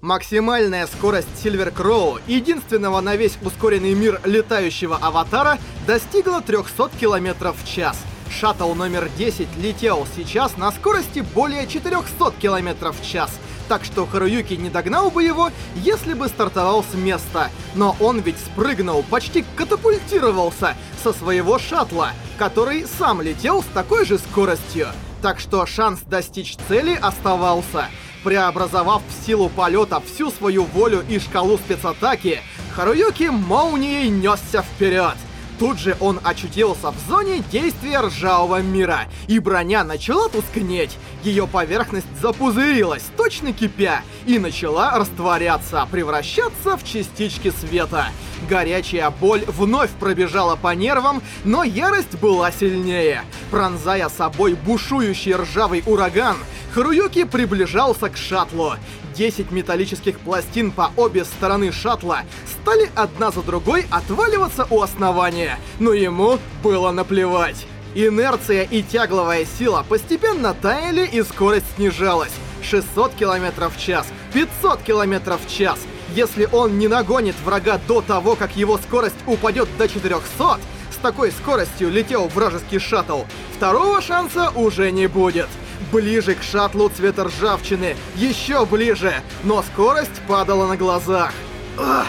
Максимальная скорость Сильвер Кроу, единственного на весь ускоренный мир летающего аватара, достигла 300 км в час. Шаттл номер 10 летел сейчас на скорости более 400 км в час, так что Харуюки не догнал бы его, если бы стартовал с места. Но он ведь спрыгнул, почти катапультировался со своего шаттла, который сам летел с такой же скоростью. Так что шанс достичь цели оставался. Преобразовав в силу полета всю свою волю и шкалу спецатаки, Харуюки молнией несся вперед. Тут же он очутился в зоне действия ржавого мира, и броня начала тускнеть. Ее поверхность запузырилась, точно кипя, и начала растворяться, превращаться в частички света. Горячая боль вновь пробежала по нервам, но ярость была сильнее. Пронзая собой бушующий ржавый ураган, Харуюки приближался к шаттлу. 10 металлических пластин по обе стороны шаттла стали одна за другой отваливаться у основания, но ему было наплевать. Инерция и тягловая сила постепенно таяли и скорость снижалась. 600 км в час, 500 км в час. Если он не нагонит врага до того, как его скорость упадет до 400, с такой скоростью летел вражеский шаттл, второго шанса уже не будет. Ближе к шаттлу цвета ржавчины, еще ближе, но скорость падала на глазах. Ах,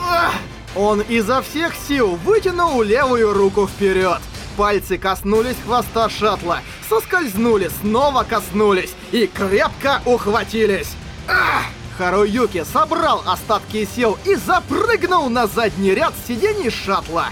ах. Он изо всех сил вытянул левую руку вперед. Пальцы коснулись хвоста шаттла, соскользнули, снова коснулись и крепко ухватились. Ах! Харуюки собрал остатки сил и запрыгнул на задний ряд сидений шаттла.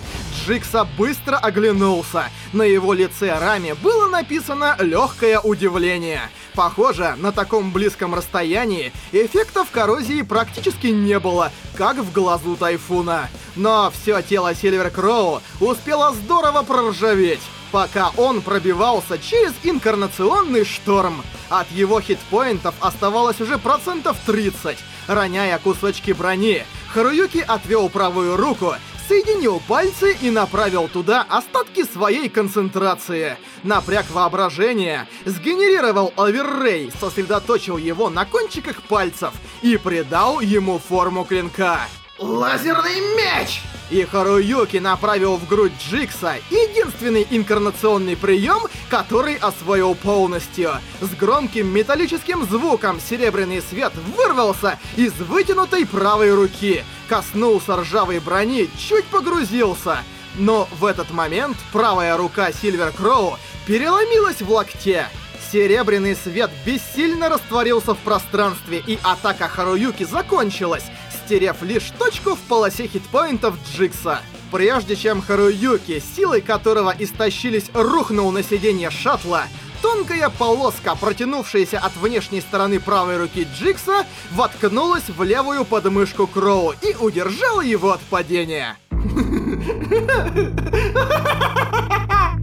Джикса быстро оглянулся. На его лице Рами было написано легкое удивление. Похоже, на таком близком расстоянии эффектов коррозии практически не было, как в глазу Тайфуна. Но все тело Сильвер Кроу успело здорово проржаветь, пока он пробивался через инкарнационный шторм. От его хитпоинтов оставалось уже процентов 30. Роняя кусочки брони, Харуюки отвел правую руку соединил пальцы и направил туда остатки своей концентрации. Напряг воображение, сгенерировал оверрей, сосредоточил его на кончиках пальцев и придал ему форму клинка. Лазерный меч! И Харуюки направил в грудь Джикса единственный инкарнационный прием, который освоил полностью. С громким металлическим звуком серебряный свет вырвался из вытянутой правой руки, коснулся ржавой брони, чуть погрузился. Но в этот момент правая рука Сильвер Кроу переломилась в локте. Серебряный свет бессильно растворился в пространстве, и атака Харуюки закончилась, стерев лишь точку в полосе хитпоинтов Джикса. Прежде чем Харуюки, силой которого истощились, рухнул на сиденье шаттла, тонкая полоска, протянувшаяся от внешней стороны правой руки Джикса, воткнулась в левую подмышку Кроу и удержала его от падения.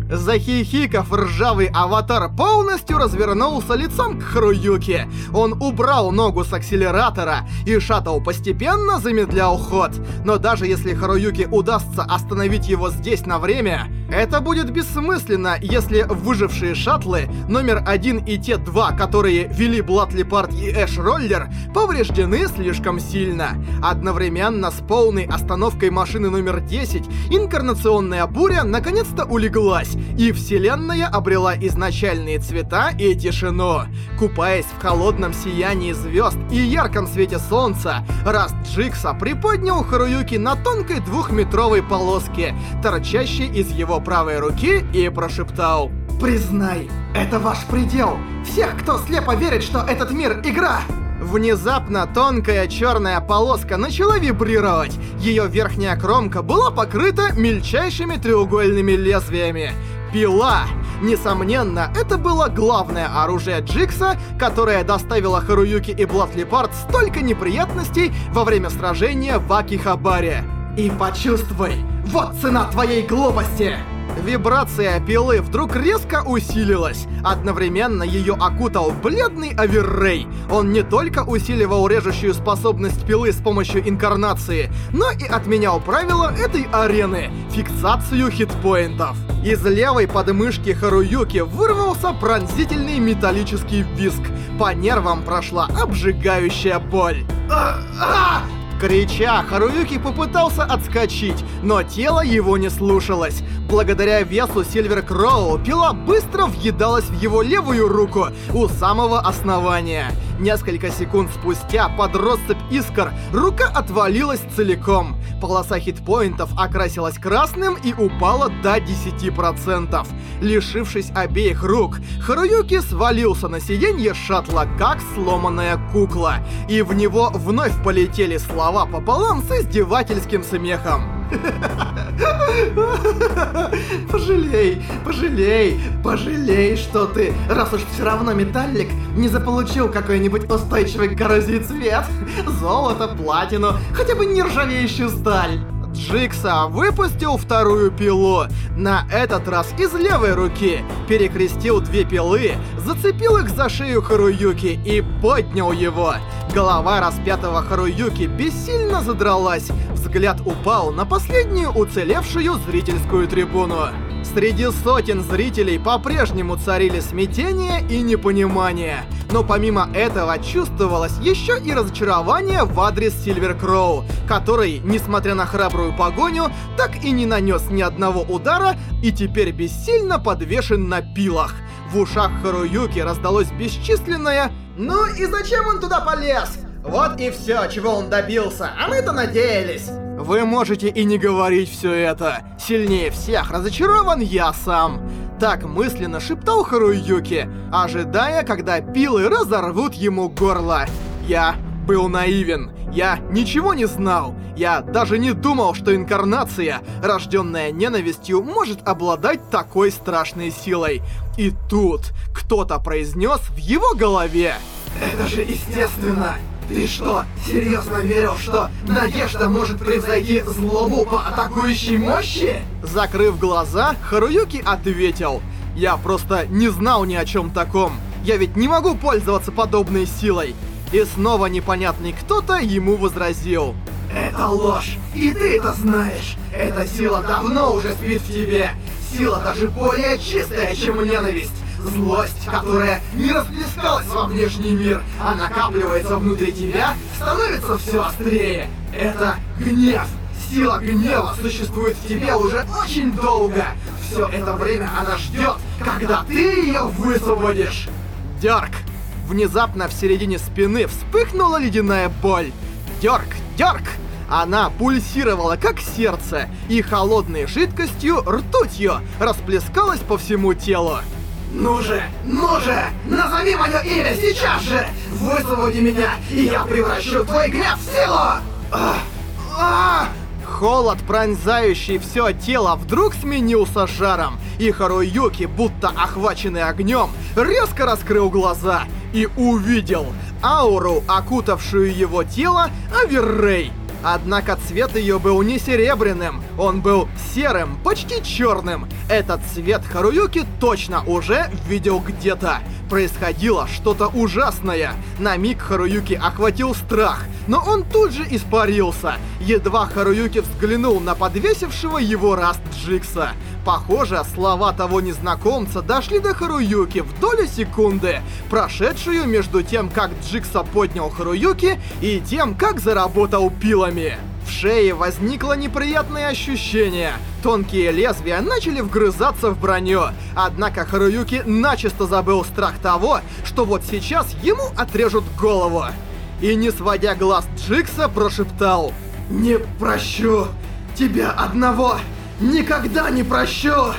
Захихиков ржавый аватар полностью развернулся лицом к Хруюке. Он убрал ногу с акселератора, и шаттл постепенно замедлял ход. Но даже если Харуюке удастся остановить его здесь на время, это будет бессмысленно, если выжившие шаттлы номер один и те два, которые вели Блад Лепард и Эш Роллер, повреждены слишком сильно. Одновременно с полной остановкой машины номер 10 инкарнационная буря наконец-то улеглась, и вселенная обрела изначальные цвета и тишину. Купаясь в холодном сиянии звезд и ярком свете солнца, Раст Джикса приподнял Харуюки на тонкой двухметровой полоске, торчащей из его правой руки, и прошептал «Признай, это ваш предел! Всех, кто слепо верит, что этот мир — игра!» Внезапно тонкая черная полоска начала вибрировать. Ее верхняя кромка была покрыта мельчайшими треугольными лезвиями. Пила! Несомненно, это было главное оружие Джикса, которое доставило Харуюки и Блад Лепард столько неприятностей во время сражения в Акихабаре. И почувствуй, вот цена твоей глупости! Вибрация пилы вдруг резко усилилась. Одновременно ее окутал бледный оверрей. Он не только усиливал режущую способность пилы с помощью инкарнации, но и отменял правила этой арены — фиксацию хитпоинтов. Из левой подмышки Харуюки вырвался пронзительный металлический визг. По нервам прошла обжигающая боль. А -а! Крича, Харуюки попытался отскочить, но тело его не слушалось. Благодаря весу Сильвер Кроу пила быстро въедалась в его левую руку у самого основания. Несколько секунд спустя под россыпь искр рука отвалилась целиком. Полоса хитпоинтов окрасилась красным и упала до 10%. Лишившись обеих рук, Харуюки свалился на сиденье шаттла, как сломанная кукла. И в него вновь полетели слова пополам с издевательским смехом. Пожалей, пожалей, пожалей, что ты, раз уж все равно металлик, не заполучил какой-нибудь устойчивый коррозии цвет, золото, платину, хотя бы нержавеющую сталь. Джикса выпустил вторую пилу, на этот раз из левой руки, перекрестил две пилы, зацепил их за шею Харуюки и поднял его. Голова распятого Харуюки бессильно задралась, взгляд упал на последнюю уцелевшую зрительскую трибуну. Среди сотен зрителей по-прежнему царили смятение и непонимание. Но помимо этого чувствовалось еще и разочарование в адрес Сильвер Кроу, который, несмотря на храбрую погоню, так и не нанес ни одного удара и теперь бессильно подвешен на пилах. В ушах Харуюки раздалось бесчисленное «Ну и зачем он туда полез?» Вот и все, чего он добился, а мы-то надеялись. Вы можете и не говорить все это. Сильнее всех разочарован я сам. Так мысленно шептал Харуюки, ожидая, когда пилы разорвут ему горло. Я был наивен. Я ничего не знал. Я даже не думал, что инкарнация, рожденная ненавистью, может обладать такой страшной силой. И тут кто-то произнес в его голове. Это же естественно. Ты что, серьезно верил, что надежда может превзойти злобу по атакующей мощи? Закрыв глаза, Харуюки ответил. Я просто не знал ни о чем таком. Я ведь не могу пользоваться подобной силой. И снова непонятный кто-то ему возразил. Это ложь, и ты это знаешь. Эта сила давно уже спит в тебе. Сила даже более чистая, чем ненависть. Злость, которая не расплескалась во внешний мир, а накапливается внутри тебя, становится все острее. Это гнев. Сила гнева существует в тебе уже очень долго. Все это время она ждет, когда ты ее высвободишь. Дерг! Внезапно в середине спины вспыхнула ледяная боль. Дерг! Дерг! Она пульсировала как сердце, и холодной жидкостью, ртутью, расплескалась по всему телу. Ну же, ну же, назови мое имя сейчас же! Высвободи меня, и я превращу твой гнев в силу! А, а! Холод, пронзающий все тело, вдруг сменился жаром, и Харуюки, будто охваченный огнем, резко раскрыл глаза и увидел ауру, окутавшую его тело, Аверрей. Однако цвет ее был не серебряным, он был серым, почти черным. Этот цвет Харуюки точно уже видел где-то. Происходило что-то ужасное. На миг Харуюки охватил страх, но он тут же испарился. Едва Харуюки взглянул на подвесившего его Раст Джикса. Похоже, слова того незнакомца дошли до Харуюки в долю секунды, прошедшую между тем, как Джикса поднял Харуюки, и тем, как заработал пилами. Шее возникло неприятное ощущение. Тонкие лезвия начали вгрызаться в броню. Однако Харуюки начисто забыл страх того, что вот сейчас ему отрежут голову. И не сводя глаз Джикса, прошептал «Не прощу тебя одного!» Никогда не прощу!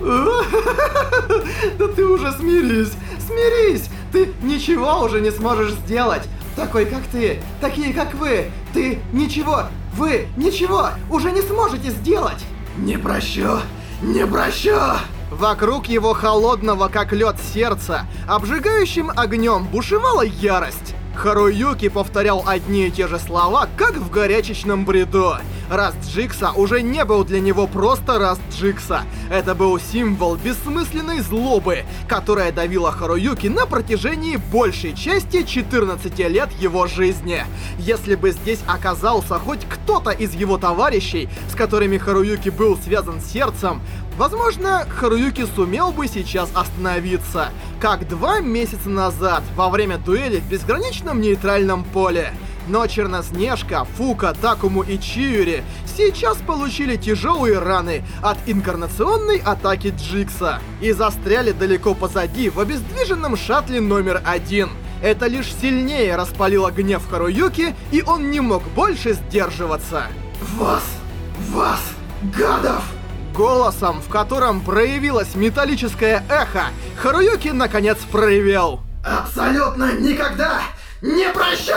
Да ты уже смирись! Смирись! Ты ничего уже не сможешь сделать! Такой, как ты, такие, как вы! Ты ничего, вы ничего уже не сможете сделать! Не прощу! Не прощу! Вокруг его холодного, как лед сердца, обжигающим огнем бушевала ярость. Харуюки повторял одни и те же слова, как в горячечном бреду. Раст Джикса уже не был для него просто Раст Джикса. Это был символ бессмысленной злобы, которая давила Харуюки на протяжении большей части 14 лет его жизни. Если бы здесь оказался хоть кто-то из его товарищей, с которыми Харуюки был связан сердцем, Возможно, Харуюки сумел бы сейчас остановиться, как два месяца назад, во время дуэли в безграничном нейтральном поле. Но Черноснежка, Фука, Такому и Чиури сейчас получили тяжелые раны от инкарнационной атаки Джикса и застряли далеко позади в обездвиженном шаттле номер один. Это лишь сильнее распалило гнев Харуюки, и он не мог больше сдерживаться. Вас! Вас! Гадов! Голосом, в котором проявилось металлическое эхо, Харуюки наконец проявил. Абсолютно никогда не прощу!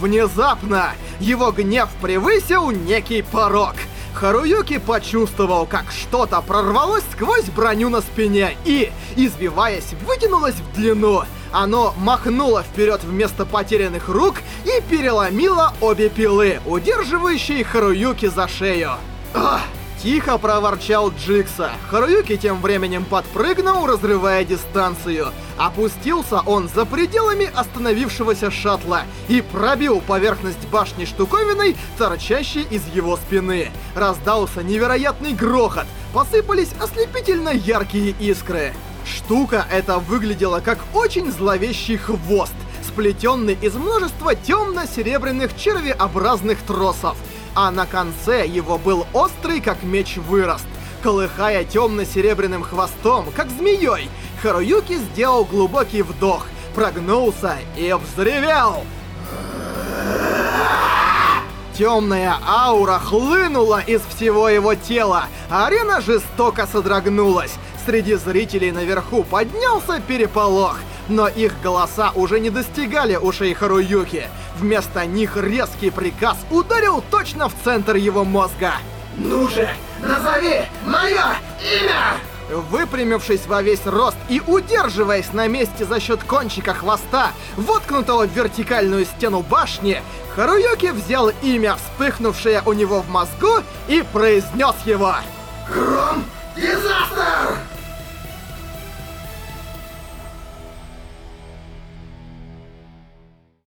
Внезапно его гнев превысил некий порог. Харуюки почувствовал, как что-то прорвалось сквозь броню на спине и, извиваясь, вытянулось в длину. Оно махнуло вперед вместо потерянных рук и переломило обе пилы, удерживающие Харуюки за шею. Ах! Тихо проворчал Джикса. Харуюки тем временем подпрыгнул, разрывая дистанцию. Опустился он за пределами остановившегося шаттла и пробил поверхность башни штуковиной, торчащей из его спины. Раздался невероятный грохот, посыпались ослепительно яркие искры. Штука эта выглядела как очень зловещий хвост, сплетенный из множества темно-серебряных червеобразных тросов а на конце его был острый, как меч, вырост. Колыхая темно-серебряным хвостом, как змеей, Харуюки сделал глубокий вдох, прогнулся и взревел. Темная аура хлынула из всего его тела, арена жестоко содрогнулась. Среди зрителей наверху поднялся переполох, но их голоса уже не достигали ушей Харуюки. Вместо них резкий приказ ударил точно в центр его мозга. Ну же, назови мое имя! Выпрямившись во весь рост и удерживаясь на месте за счет кончика хвоста, воткнутого в вертикальную стену башни, Харуюки взял имя, вспыхнувшее у него в мозгу, и произнес его. Гром Дизастер!